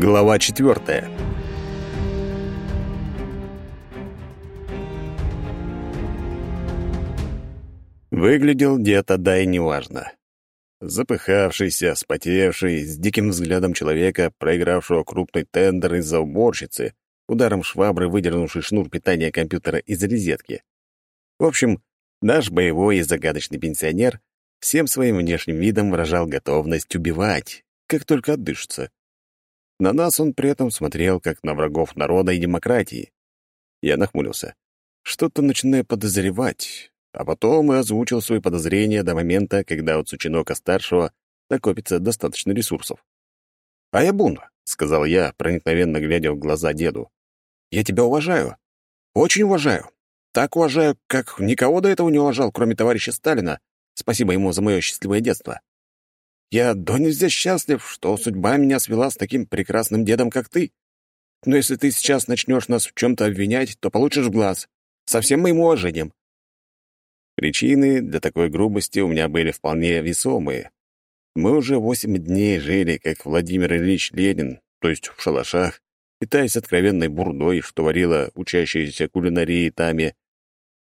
Глава четвертая. Выглядел дед, да и неважно. Запыхавшийся, спотевший, с диким взглядом человека, проигравшего крупный тендер из-за уборщицы, ударом швабры выдернувший шнур питания компьютера из розетки. В общем, наш боевой и загадочный пенсионер всем своим внешним видом выражал готовность убивать, как только отдышится. На нас он при этом смотрел, как на врагов народа и демократии. Я нахмурился. Что-то начинаю подозревать, а потом и озвучил свои подозрения до момента, когда у Цучинока-старшего накопится достаточно ресурсов. «А я Бунда», — сказал я, проникновенно глядя в глаза деду. «Я тебя уважаю. Очень уважаю. Так уважаю, как никого до этого не уважал, кроме товарища Сталина. Спасибо ему за мое счастливое детство. Я до нельзя счастлив, что судьба меня свела с таким прекрасным дедом, как ты. Но если ты сейчас начнешь нас в чем-то обвинять, то получишь в глаз. Со всем моим уважением. Причины для такой грубости у меня были вполне весомые. Мы уже восемь дней жили, как Владимир Ильич Ленин, то есть в шалашах, питаясь откровенной бурдой, что варила учащиеся кулинарии Тами,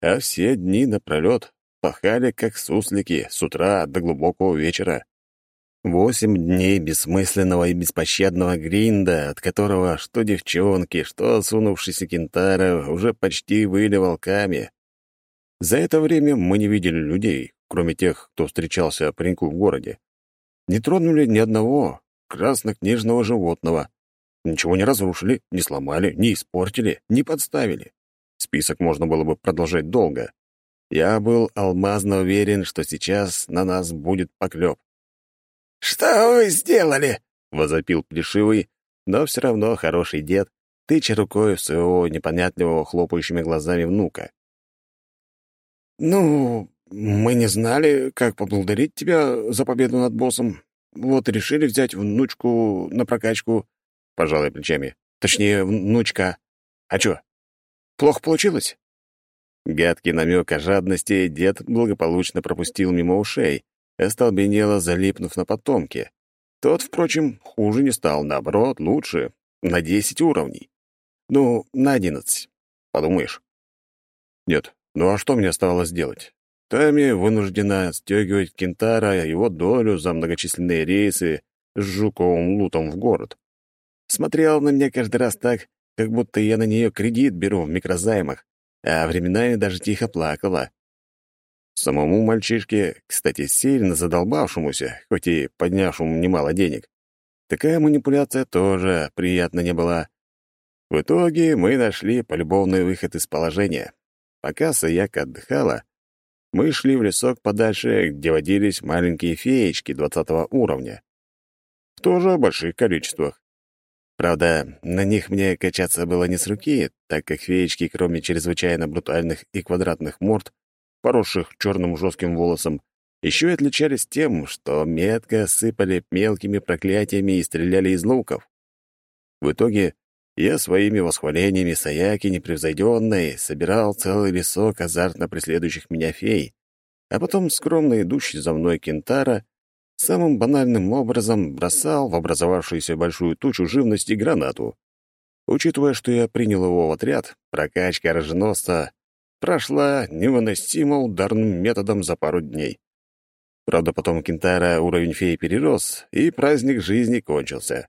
а все дни напролет пахали, как суслики, с утра до глубокого вечера. Восемь дней бессмысленного и беспощадного гринда, от которого что девчонки, что осунувшийся кентара уже почти выли волками. За это время мы не видели людей, кроме тех, кто встречался пареньку в городе. Не тронули ни одного краснокнижного животного. Ничего не разрушили, не сломали, не испортили, не подставили. Список можно было бы продолжать долго. Я был алмазно уверен, что сейчас на нас будет поклеп. «Что вы сделали?» — возопил Плешивый, но все равно хороший дед, тыча рукой своего непонятливого хлопающими глазами внука. «Ну, мы не знали, как поблагодарить тебя за победу над боссом. Вот решили взять внучку на прокачку», — пожалуй плечами. «Точнее, внучка. А чё, плохо получилось?» Гадкий намек о жадности дед благополучно пропустил мимо ушей, остолбенело залипнув на потомке. Тот, впрочем, хуже не стал, наоборот, лучше, на десять уровней. Ну, на одиннадцать. Подумаешь. Нет, ну а что мне оставалось делать? Тами вынуждена стягивать Кентара его долю за многочисленные рейсы с жуковым лутом в город. Смотрел на меня каждый раз так, как будто я на нее кредит беру в микрозаймах, а временами даже тихо плакала. Самому мальчишке, кстати, сильно задолбавшемуся, хоть и поднявшему немало денег, такая манипуляция тоже приятно не была. В итоге мы нашли полюбовный выход из положения. Пока Саяка отдыхала, мы шли в лесок подальше, где водились маленькие феечки двадцатого уровня. В тоже больших количествах. Правда, на них мне качаться было не с руки, так как феечки, кроме чрезвычайно брутальных и квадратных морд, поросших черным жестким волосом, еще и отличались тем, что метко сыпали мелкими проклятиями и стреляли из луков. В итоге я своими восхвалениями Саяки непревзойденной собирал целый лесок азартно преследующих меня фей, а потом скромно идущий за мной кентара самым банальным образом бросал в образовавшуюся большую тучу живности гранату. Учитывая, что я принял его в отряд, прокачка роженосца прошла невыносимо ударным методом за пару дней. Правда, потом Кентара уровень феи перерос, и праздник жизни кончился.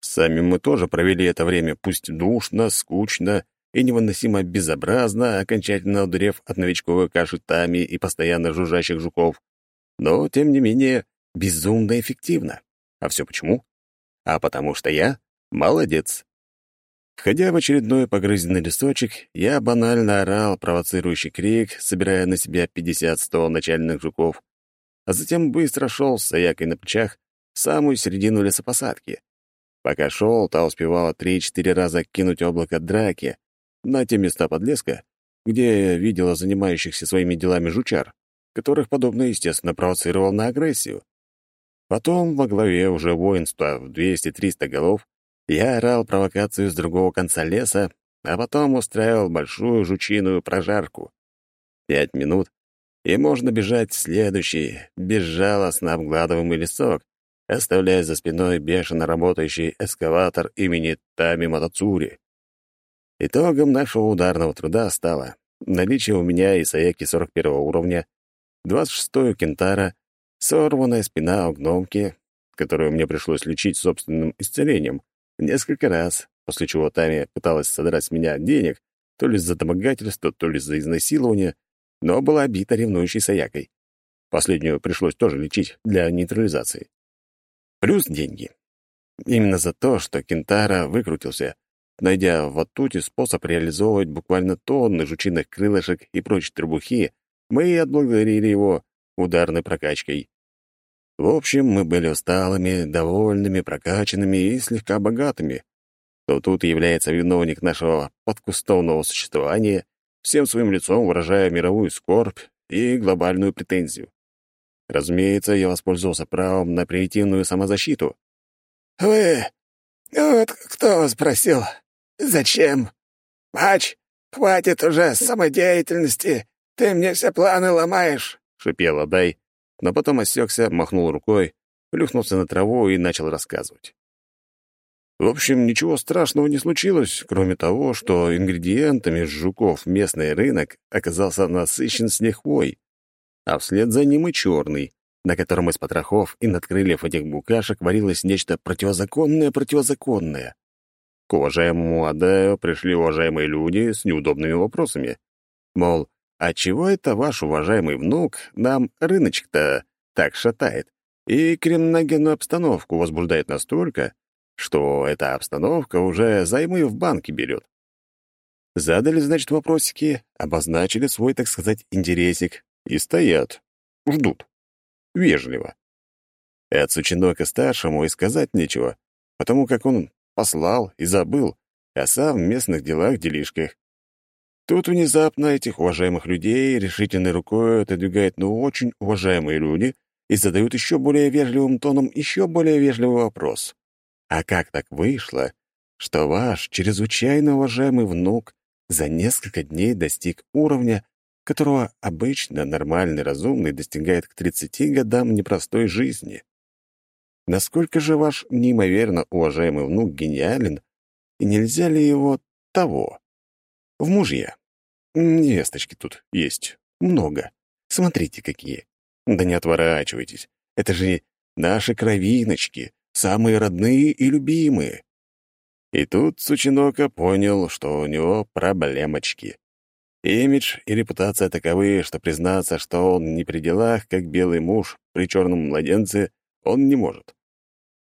Сами мы тоже провели это время, пусть душно, скучно и невыносимо безобразно, окончательно удурев от новичковой каши тами и постоянно жужжащих жуков. Но, тем не менее, безумно эффективно. А все почему? А потому что я молодец. Входя в очередной погрызенный лесочек, я банально орал провоцирующий крик, собирая на себя 50-100 начальных жуков, а затем быстро шел с саякой на плечах в самую середину лесопосадки. Пока шел, та успевала три-четыре раза кинуть облако драки на те места подлеска, где я видела занимающихся своими делами жучар, которых подобно, естественно, провоцировал на агрессию. Потом во главе уже воинства в 200-300 голов я орал провокацию с другого конца леса, а потом устраивал большую жучиную прожарку. Пять минут, и можно бежать в следующий, безжалостно обгладываемый лесок, оставляя за спиной бешено работающий эскаватор имени Тами Матацури. Итогом нашего ударного труда стало наличие у меня и Саяки 41 уровня, 26-ю кентара, сорванная спина у гномки, которую мне пришлось лечить собственным исцелением, несколько раз, после чего Тами пыталась содрать с меня денег, то ли за домогательство, то ли за изнасилование, но была бита ревнующей Саякой. Последнюю пришлось тоже лечить для нейтрализации. Плюс деньги. Именно за то, что Кентара выкрутился, найдя в Аттуте способ реализовывать буквально тонны жучиных крылышек и прочей требухи, мы отблагодарили его ударной прокачкой. В общем, мы были усталыми, довольными, прокачанными и слегка богатыми. То тут является виновник нашего подкустовного существования, всем своим лицом выражая мировую скорбь и глобальную претензию. Разумеется, я воспользовался правом на примитивную самозащиту. «Вы... Вот кто вас просил? Зачем? Мач, хватит уже самодеятельности, ты мне все планы ломаешь!» — шипел Адай, но потом осекся, махнул рукой, плюхнулся на траву и начал рассказывать. В общем, ничего страшного не случилось, кроме того, что ингредиентами жуков местный рынок оказался насыщен с лихвой, а вслед за ним и черный, на котором из потрохов и над крыльев этих букашек варилось нечто противозаконное-противозаконное. К уважаемому Адаю пришли уважаемые люди с неудобными вопросами. Мол, а чего это ваш уважаемый внук нам рыночек-то так шатает и криминогенную обстановку возбуждает настолько, что эта обстановка уже займы в банке берет. Задали, значит, вопросики, обозначили свой, так сказать, интересик и стоят, ждут. Вежливо. И от Сучинока-старшему и сказать нечего, потому как он послал и забыл, а сам в местных делах-делишках. Тут внезапно этих уважаемых людей решительной рукой отодвигают ну очень уважаемые люди и задают еще более вежливым тоном еще более вежливый вопрос. А как так вышло, что ваш чрезвычайно уважаемый внук за несколько дней достиг уровня, которого обычно нормальный разумный достигает к 30 годам непростой жизни? Насколько же ваш неимоверно уважаемый внук гениален, и нельзя ли его того? В мужья. Невесточки тут есть. Много. Смотрите, какие. Да не отворачивайтесь. Это же наши кровиночки, самые родные и любимые. И тут Сучинока понял, что у него проблемочки. Имидж и репутация таковы, что признаться, что он не при делах, как белый муж при черном младенце, он не может.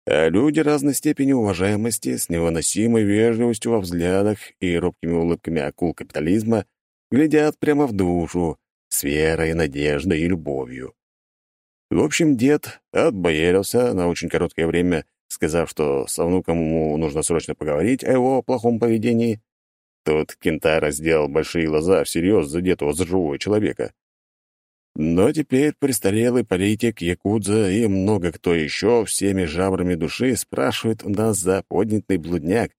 А люди разной степени уважаемости с невыносимой вежливостью во взглядах и робкими улыбками акул капитализма глядят прямо в душу, с верой, надеждой и любовью. В общем, дед отбоярился на очень короткое время, сказав, что со внуком ему нужно срочно поговорить о его плохом поведении. Тут Кентара сделал большие глаза всерьез задетого за живого человека. Но теперь престарелый политик, якудза и много кто еще всеми жабрами души спрашивает у нас за поднятый блудняк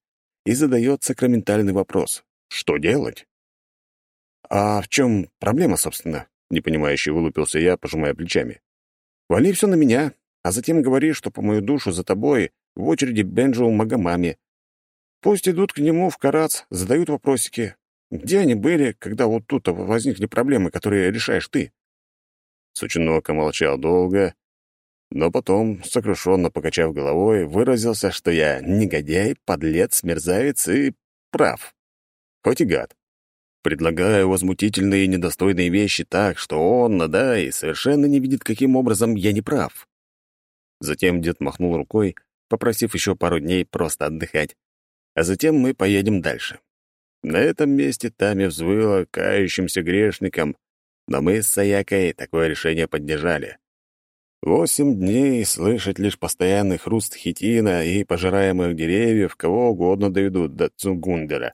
и задает сакраментальный вопрос. Что делать? «А в чем проблема, собственно?» — непонимающе вылупился я, пожимая плечами. Вали все на меня, а затем говори, что по мою душу за тобой в очереди Бенджоу Магомами. Пусть идут к нему в Карац, задают вопросики. Где они были, когда вот тут возникли проблемы, которые решаешь ты?» Сучинока молчал долго, но потом, сокрушенно покачав головой, выразился, что я негодяй, подлец, мерзавец и прав. Хоть и гад. Предлагаю возмутительные и недостойные вещи так, что он, Надай, совершенно не видит, каким образом я не прав. Затем дед махнул рукой, попросив еще пару дней просто отдыхать. А затем мы поедем дальше. На этом месте Тами взвыла кающимся грешником, но мы с Саякой такое решение поддержали. Восемь дней слышать лишь постоянный хруст хитина и пожираемых деревьев кого угодно доведут до Цугундера.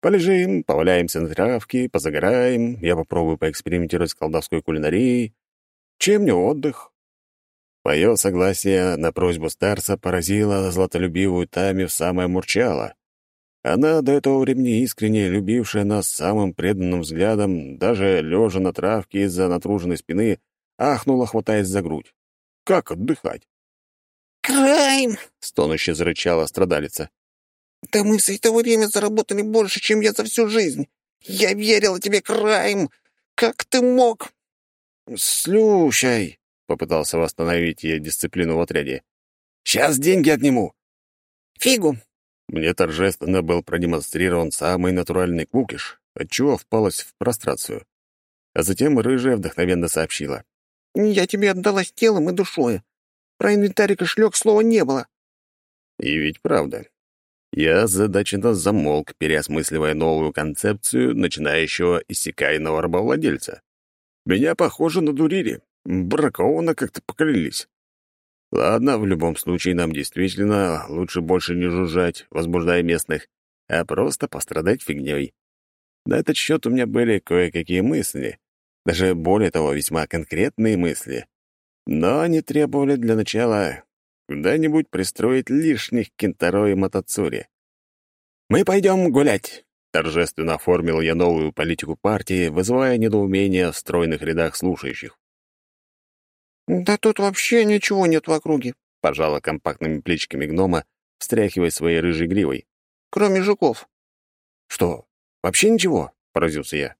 Полежим, поваляемся на травке, позагораем, я попробую поэкспериментировать с колдовской кулинарией. Чем не отдых? Мое согласие на просьбу старца поразило златолюбивую Тами в самое мурчало. Она, до этого времени искренне любившая нас самым преданным взглядом, даже лежа на травке из-за натруженной спины, ахнула, хватаясь за грудь. Как отдыхать? «Крайм!» — стонуще зарычала страдалица. «Да мы за это время заработали больше, чем я за всю жизнь. Я верила тебе, Крайм! Как ты мог?» «Слушай!» — попытался восстановить я дисциплину в отряде. «Сейчас деньги отниму!» «Фигу!» Мне торжественно был продемонстрирован самый натуральный кукиш, отчего впалась в прострацию. А затем рыжая вдохновенно сообщила. «Я тебе отдалась телом и душой. Про инвентарь и кошелек слова не было». И ведь правда. Я задаченно замолк, переосмысливая новую концепцию начинающего иссякаемого рабовладельца. Меня, похоже, надурили. Бракованно как-то поклялись. Ладно, в любом случае нам действительно лучше больше не жужжать, возбуждая местных, а просто пострадать фигней. На этот счет у меня были кое-какие мысли, даже более того, весьма конкретные мысли. Но они требовали для начала куда-нибудь пристроить лишних кентаро и мотоцури. «Мы пойдем гулять», — торжественно оформил я новую политику партии, вызывая недоумение в стройных рядах слушающих. «Да тут вообще ничего нет в округе», — пожала компактными плечиками гнома, встряхивая своей рыжей гривой. «Кроме жуков». «Что, вообще ничего?» — поразился я.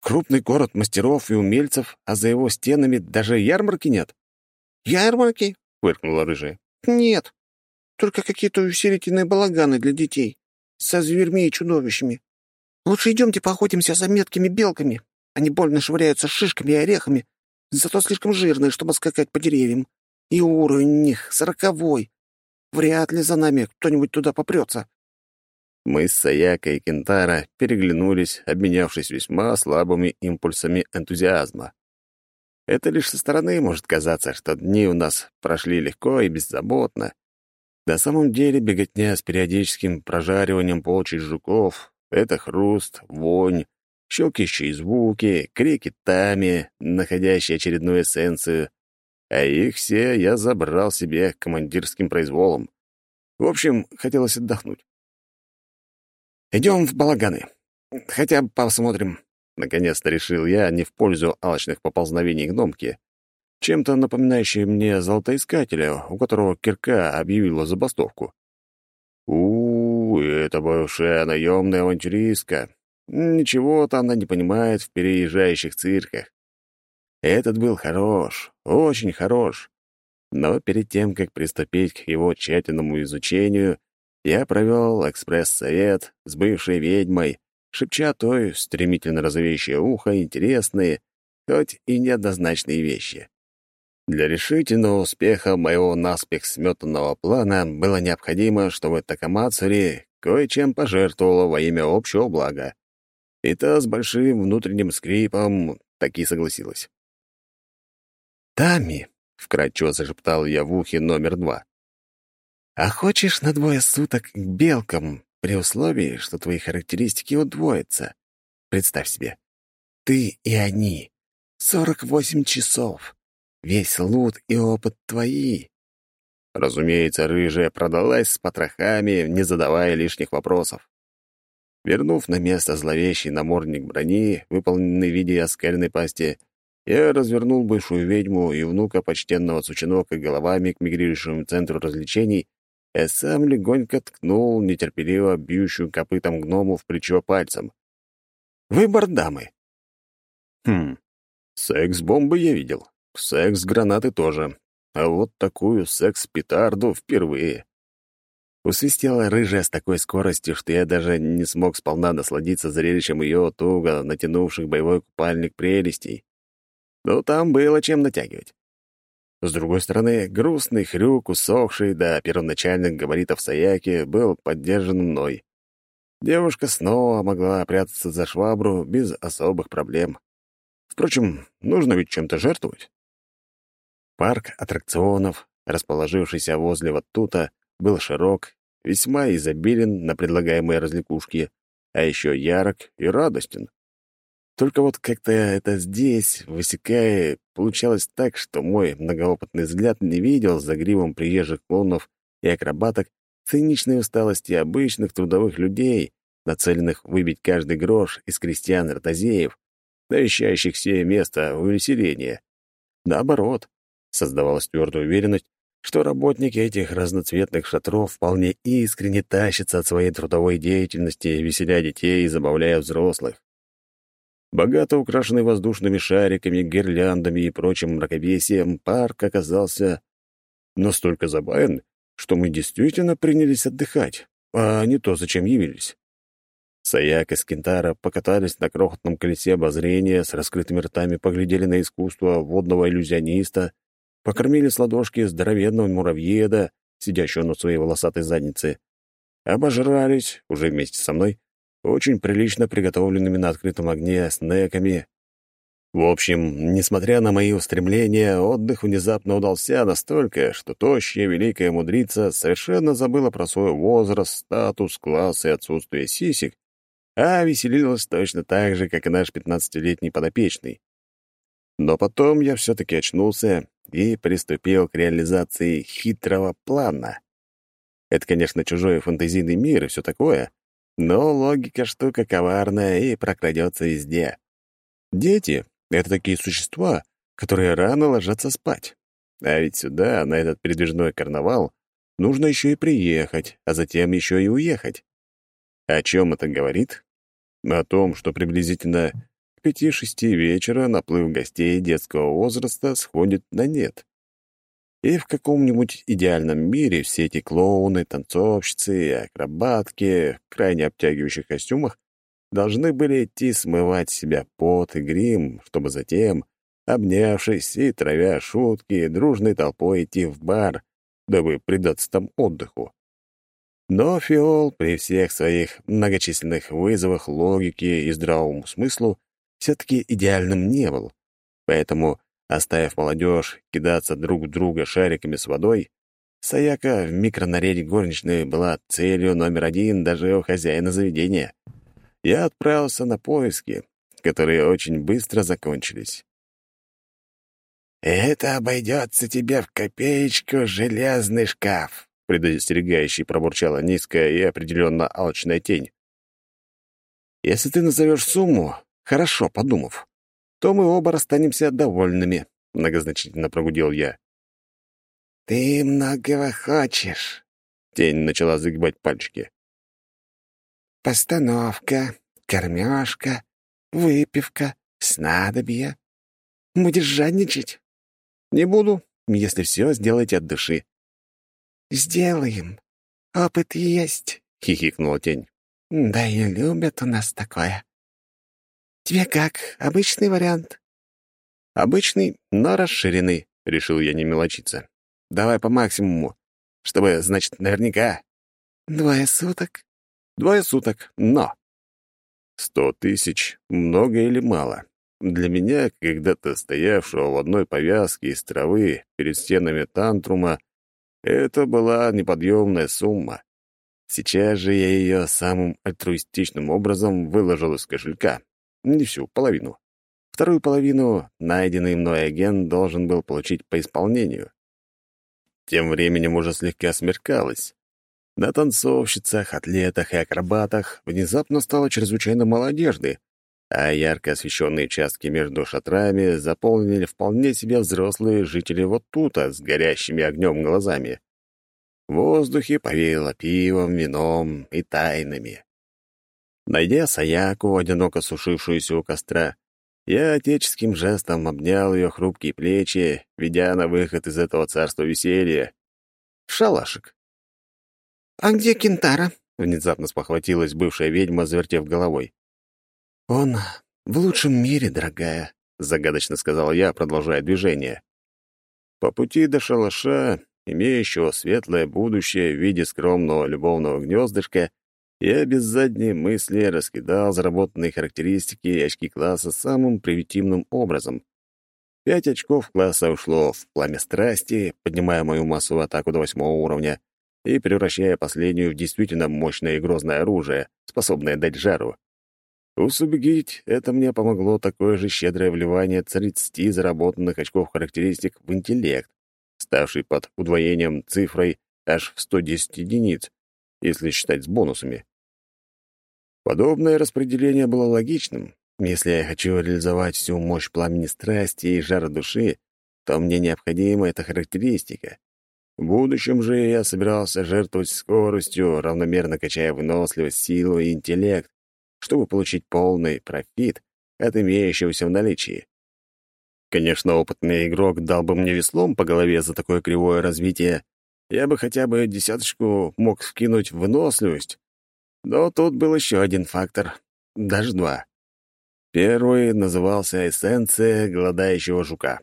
Крупный город мастеров и умельцев, а за его стенами даже ярмарки нет. «Ярмарки?» — фыркнула рыжая. «Нет, только какие-то усилительные балаганы для детей, со зверьми и чудовищами. Лучше идемте поохотимся за меткими белками. Они больно швыряются шишками и орехами, зато слишком жирные, чтобы скакать по деревьям. И уровень у них сороковой. Вряд ли за нами кто-нибудь туда попрется. Мы с Саякой и Кентара переглянулись, обменявшись весьма слабыми импульсами энтузиазма. Это лишь со стороны может казаться, что дни у нас прошли легко и беззаботно. На самом деле беготня с периодическим прожариванием полчищ жуков — это хруст, вонь, щелкающие звуки, крики Тами, находящие очередную эссенцию. А их все я забрал себе командирским произволом. В общем, хотелось отдохнуть. «Идем в балаганы. Хотя бы посмотрим». Наконец-то решил я не в пользу алчных поползновений гномки, чем-то напоминающий мне золотоискателя, у которого кирка объявила забастовку. у, -у это бывшая наемная авантюристка. Ничего-то она не понимает в переезжающих цирках. Этот был хорош, очень хорош. Но перед тем, как приступить к его тщательному изучению, я провел экспресс-совет с бывшей ведьмой, шепча той стремительно розовеющее ухо интересные, хоть и неоднозначные вещи. Для решительного успеха моего наспех сметанного плана было необходимо, чтобы Такамацури кое-чем пожертвовала во имя общего блага. И та с большим внутренним скрипом таки согласилась. «Тами», — вкратчиво зашептал я в ухе номер два, а хочешь на двое суток к белкам, при условии, что твои характеристики удвоятся? Представь себе, ты и они. Сорок восемь часов. Весь лут и опыт твои. Разумеется, рыжая продалась с потрохами, не задавая лишних вопросов. Вернув на место зловещий намордник брони, выполненный в виде оскальной пасти, я развернул бывшую ведьму и внука почтенного Сучинока головами к мигрирующему центру развлечений а сам легонько ткнул нетерпеливо бьющую копытом гному в плечо пальцем. Выбор дамы. Хм, секс-бомбы я видел, секс-гранаты тоже, а вот такую секс-петарду впервые. Усвистела рыжая с такой скоростью, что я даже не смог сполна насладиться зрелищем ее туго натянувших боевой купальник прелестей. Но там было чем натягивать. С другой стороны, грустный хрюк, усохший до первоначальных габаритов Саяки, был поддержан мной. Девушка снова могла прятаться за швабру без особых проблем. Впрочем, нужно ведь чем-то жертвовать. Парк аттракционов, расположившийся возле Ваттута, был широк, весьма изобилен на предлагаемые развлекушки, а еще ярок и радостен. Только вот как-то это здесь, высекая, получалось так, что мой многоопытный взгляд не видел за гривом приезжих клонов и акробаток циничной усталости обычных трудовых людей, нацеленных выбить каждый грош из крестьян-ротозеев, навещающих все место увеселения. Наоборот, создавалась твердая уверенность, что работники этих разноцветных шатров вполне искренне тащатся от своей трудовой деятельности, веселя детей и забавляя взрослых. Богато украшенный воздушными шариками, гирляндами и прочим мракобесием, парк оказался настолько забавен, что мы действительно принялись отдыхать, а не то, зачем явились. Саяк и Скинтара покатались на крохотном колесе обозрения, с раскрытыми ртами поглядели на искусство водного иллюзиониста, покормили с ладошки здоровенного муравьеда, сидящего на своей волосатой заднице, обожрались, уже вместе со мной, очень прилично приготовленными на открытом огне снеками. В общем, несмотря на мои устремления, отдых внезапно удался настолько, что тощая великая мудрица совершенно забыла про свой возраст, статус, класс и отсутствие сисек, а веселилась точно так же, как и наш пятнадцатилетний подопечный. Но потом я все-таки очнулся и приступил к реализации хитрого плана. Это, конечно, чужой фантазийный мир и все такое, но логика штука коварная и прокрадется везде. Дети — это такие существа, которые рано ложатся спать. А ведь сюда, на этот передвижной карнавал, нужно еще и приехать, а затем еще и уехать. О чем это говорит? О том, что приблизительно пяти-шести вечера наплыв гостей детского возраста сходит на нет. И в каком-нибудь идеальном мире все эти клоуны, танцовщицы и акробатки в крайне обтягивающих костюмах должны были идти смывать себя пот и грим, чтобы затем, обнявшись и травя шутки, дружной толпой идти в бар, дабы предаться там отдыху. Но Фиол при всех своих многочисленных вызовах логике и здравому смыслу все-таки идеальным не был. Поэтому Оставив молодежь кидаться друг в друга шариками с водой, Саяка в микронаряде горничной была целью номер один даже у хозяина заведения. Я отправился на поиски, которые очень быстро закончились. «Это обойдется тебе в копеечку железный шкаф», предостерегающий пробурчала низкая и определенно алчная тень. «Если ты назовешь сумму, хорошо, подумав то мы оба расстанемся довольными», — многозначительно прогудел я. «Ты многого хочешь», — тень начала загибать пальчики. «Постановка, кормежка, выпивка, снадобья. Будешь жадничать?» «Не буду, если все сделаете от души». «Сделаем. Опыт есть», — хихикнула тень. «Да и любят у нас такое. «Тебе как? Обычный вариант?» «Обычный, но расширенный», — решил я не мелочиться. «Давай по максимуму, чтобы, значит, наверняка». «Двое суток?» «Двое суток, но...» «Сто тысяч — много или мало?» Для меня, когда-то стоявшего в одной повязке из травы перед стенами тантрума, это была неподъемная сумма. Сейчас же я ее самым альтруистичным образом выложил из кошелька, не всю, половину. Вторую половину найденный мной агент должен был получить по исполнению. Тем временем уже слегка смеркалось. На танцовщицах, атлетах и акробатах внезапно стало чрезвычайно мало одежды, а ярко освещенные участки между шатрами заполнили вполне себе взрослые жители вот тута с горящими огнем глазами. В воздухе повеяло пивом, вином и тайнами. Найдя Саяку, одиноко сушившуюся у костра, я отеческим жестом обнял ее хрупкие плечи, ведя на выход из этого царства веселья. Шалашик. «А где Кентара?» — внезапно спохватилась бывшая ведьма, завертев головой. «Он в лучшем мире, дорогая», — загадочно сказал я, продолжая движение. По пути до шалаша, имеющего светлое будущее в виде скромного любовного гнездышка, я без задней мысли раскидал заработанные характеристики и очки класса самым примитивным образом. Пять очков класса ушло в пламя страсти, поднимая мою массовую атаку до восьмого уровня и превращая последнюю в действительно мощное и грозное оружие, способное дать жару. Усугубить это мне помогло такое же щедрое вливание 30 заработанных очков характеристик в интеллект, ставший под удвоением цифрой аж в 110 единиц, если считать с бонусами. Подобное распределение было логичным. Если я хочу реализовать всю мощь пламени страсти и жара души, то мне необходима эта характеристика. В будущем же я собирался жертвовать скоростью, равномерно качая выносливость, силу и интеллект, чтобы получить полный профит от имеющегося в наличии. Конечно, опытный игрок дал бы мне веслом по голове за такое кривое развитие. Я бы хотя бы десяточку мог вкинуть в выносливость. Но тут был еще один фактор, даже два. Первый назывался «Эссенция голодающего жука».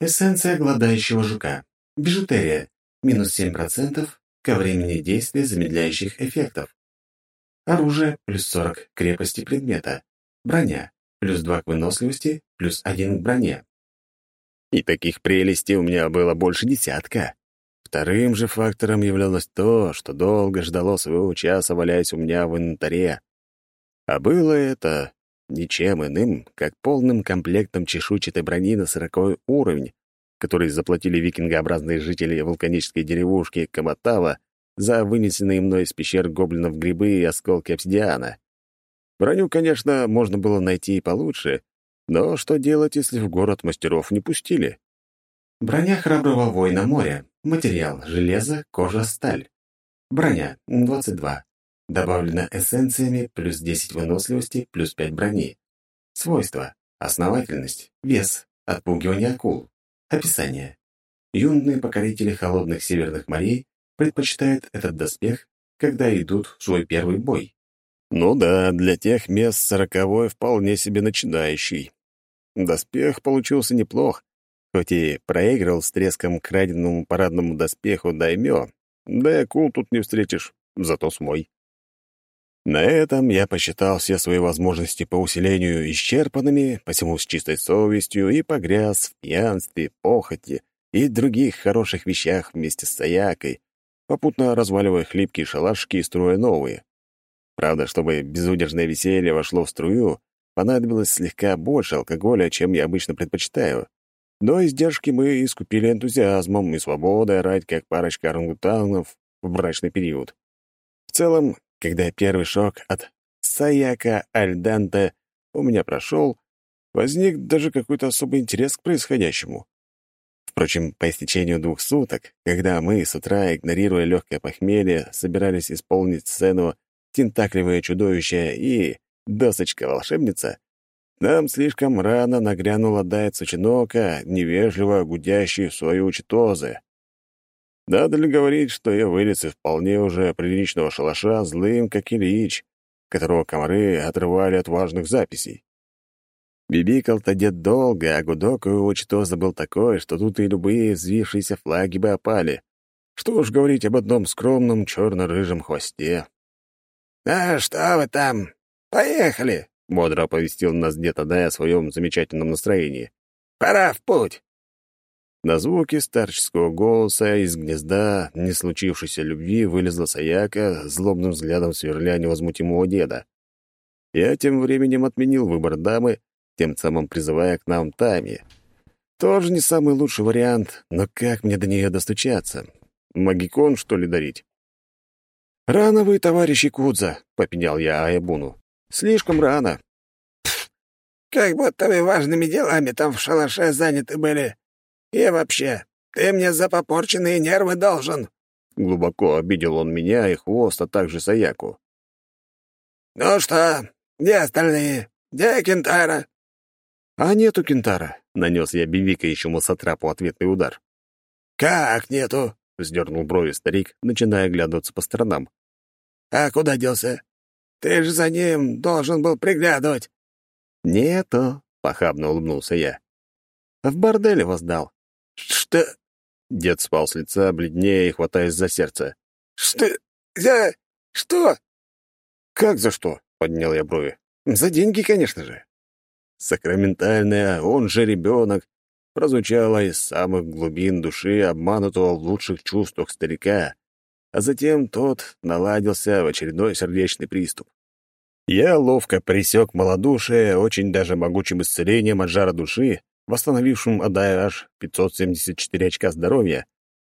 Эссенция голодающего жука. Бижутерия. Минус 7% ко времени действия замедляющих эффектов. Оружие плюс 40 крепости предмета. Броня плюс 2 к выносливости, плюс 1 к броне. И таких прелестей у меня было больше десятка. Вторым же фактором являлось то, что долго ждало своего часа, валяясь у меня в инвентаре. А было это ничем иным, как полным комплектом чешуйчатой брони на сороковой уровень, который заплатили викингообразные жители вулканической деревушки Каматава за вынесенные мной из пещер гоблинов грибы и осколки обсидиана. Броню, конечно, можно было найти и получше, но что делать, если в город мастеров не пустили? Броня храброго воина моря. Материал — железо, кожа, сталь. Броня — 22. Добавлено эссенциями плюс 10 выносливости, плюс 5 брони. Свойства. Основательность. Вес. Отпугивание акул. Описание. Юные покорители холодных северных морей предпочитают этот доспех, когда идут в свой первый бой. Ну да, для тех мест сороковой вполне себе начинающий. Доспех получился неплох, хоть и проиграл с треском краденному парадному доспеху даймё, да и акул тут не встретишь, зато смой. На этом я посчитал все свои возможности по усилению исчерпанными, посему с чистой совестью и погряз в пьянстве, похоти и других хороших вещах вместе с Саякой, попутно разваливая хлипкие шалашки и строя новые. Правда, чтобы безудержное веселье вошло в струю, понадобилось слегка больше алкоголя, чем я обычно предпочитаю. Но издержки мы искупили энтузиазмом и свободой орать, как парочка орангутанов в брачный период. В целом, когда первый шок от Саяка Альданте у меня прошел, возник даже какой-то особый интерес к происходящему. Впрочем, по истечению двух суток, когда мы с утра, игнорируя легкое похмелье, собирались исполнить сцену тентакливое чудовище и досочка-волшебница, нам слишком рано нагрянула дает сучинока, невежливо гудящий в свою читозы. Надо ли говорить, что я вылез из вполне уже приличного шалаша злым, как Ильич, которого комары отрывали от важных записей? Бибикал-то дед долго, а гудок у его читоза был такой, что тут и любые взвившиеся флаги бы опали. Что уж говорить об одном скромном черно-рыжем хвосте. «А что вы там? Поехали!» — бодро оповестил нас дед Адай о своем замечательном настроении. «Пора в путь!» На звуки старческого голоса из гнезда не случившейся любви вылезла Саяка, злобным взглядом сверля невозмутимого деда. Я тем временем отменил выбор дамы, тем самым призывая к нам Тами. Тоже не самый лучший вариант, но как мне до нее достучаться? Магикон, что ли, дарить? «Рано вы, товарищи Кудза», — попенял я Аябуну. «Слишком рано». «Как будто вы важными делами там в шалаше заняты были. И вообще, ты мне за попорченные нервы должен». Глубоко обидел он меня и хвост, а также Саяку. «Ну что, где остальные? Где Кентара?» «А нету Кентара», — нанес я бивикающему сатрапу ответный удар. «Как нету?» — вздернул брови старик, начиная оглядываться по сторонам. «А куда делся? Ты же за ним должен был приглядывать». «Нету», — похабно улыбнулся я. «В борделе вас дал». «Что?» Дед спал с лица, бледнее и хватаясь за сердце. «Что? За... что?» «Как за что?» — поднял я брови. «За деньги, конечно же». Сакраментальная, он же ребенок, прозвучало из самых глубин души обманутого в лучших чувствах старика, а затем тот наладился в очередной сердечный приступ. Я ловко пресек малодушие очень даже могучим исцелением от жара души, восстановившим Адай аж 574 очка здоровья,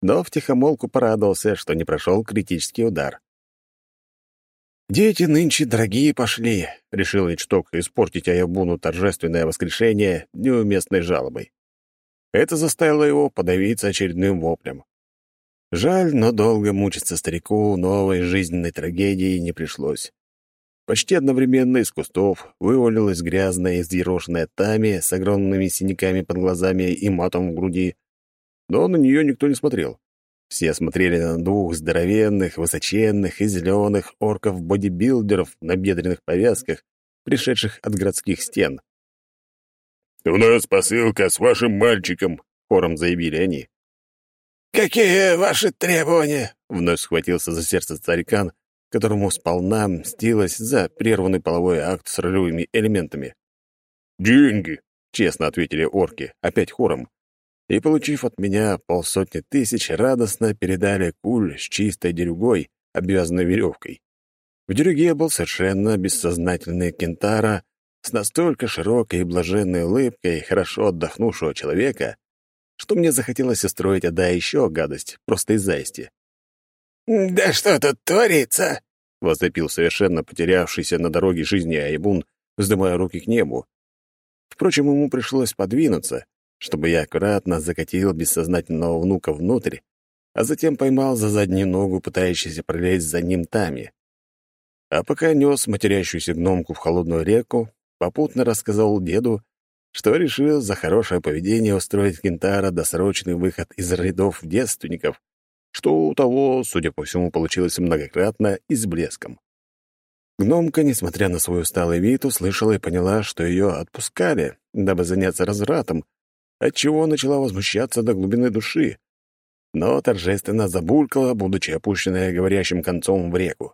но втихомолку порадовался, что не прошел критический удар. «Дети нынче дорогие пошли», — решил Ичток испортить Аябуну торжественное воскрешение неуместной жалобой. Это заставило его подавиться очередным воплем. Жаль, но долго мучиться старику новой жизненной трагедией не пришлось. Почти одновременно из кустов вывалилась грязная, изъерошенная Тами с огромными синяками под глазами и матом в груди. Но на нее никто не смотрел. Все смотрели на двух здоровенных, высоченных и зеленых орков-бодибилдеров на бедренных повязках, пришедших от городских стен. «У нас посылка с вашим мальчиком», — хором заявили они. «Какие ваши требования?» — вновь схватился за сердце старикан, которому сполна мстилось за прерванный половой акт с ролевыми элементами. «Деньги», — честно ответили орки, опять хором. И, получив от меня полсотни тысяч, радостно передали куль с чистой дерюгой, обвязанной веревкой. В дерюге был совершенно бессознательный кентара с настолько широкой и блаженной улыбкой хорошо отдохнувшего человека, что мне захотелось устроить Ада еще гадость, просто из зависти. «Да что тут творится?» — возопил совершенно потерявшийся на дороге жизни Айбун, вздымая руки к небу. Впрочем, ему пришлось подвинуться, чтобы я аккуратно закатил бессознательного внука внутрь, а затем поймал за заднюю ногу, пытающийся пролезть за ним Тами. А пока нес матерящуюся гномку в холодную реку, попутно рассказал деду, что решил за хорошее поведение устроить Кентара досрочный выход из рядов девственников, что у того, судя по всему, получилось многократно и с блеском. Гномка, несмотря на свой усталый вид, услышала и поняла, что ее отпускали, дабы заняться развратом, отчего начала возмущаться до глубины души, но торжественно забулькала, будучи опущенная говорящим концом в реку.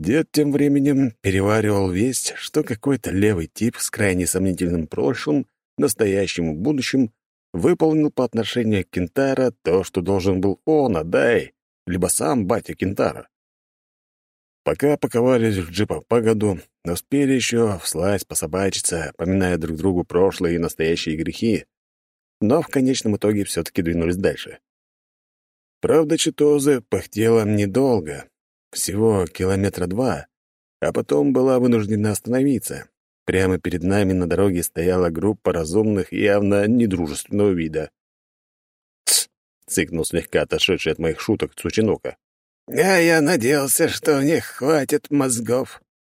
Дед тем временем переваривал весть, что какой-то левый тип с крайне сомнительным прошлым, настоящим и будущим выполнил по отношению к Кентара то, что должен был он, Адай, либо сам батя Кентара. Пока паковались в джипа погоду, успели еще вслазь пособачиться, поминая друг другу прошлые и настоящие грехи, но в конечном итоге все-таки двинулись дальше. Правда, Читоза пыхтела недолго, всего километра два, а потом была вынуждена остановиться, Прямо перед нами на дороге стояла группа разумных явно недружественного вида. «Тсс!» — цыкнул слегка отошедший от моих шуток Цучинока. «А я надеялся, что у них хватит мозгов».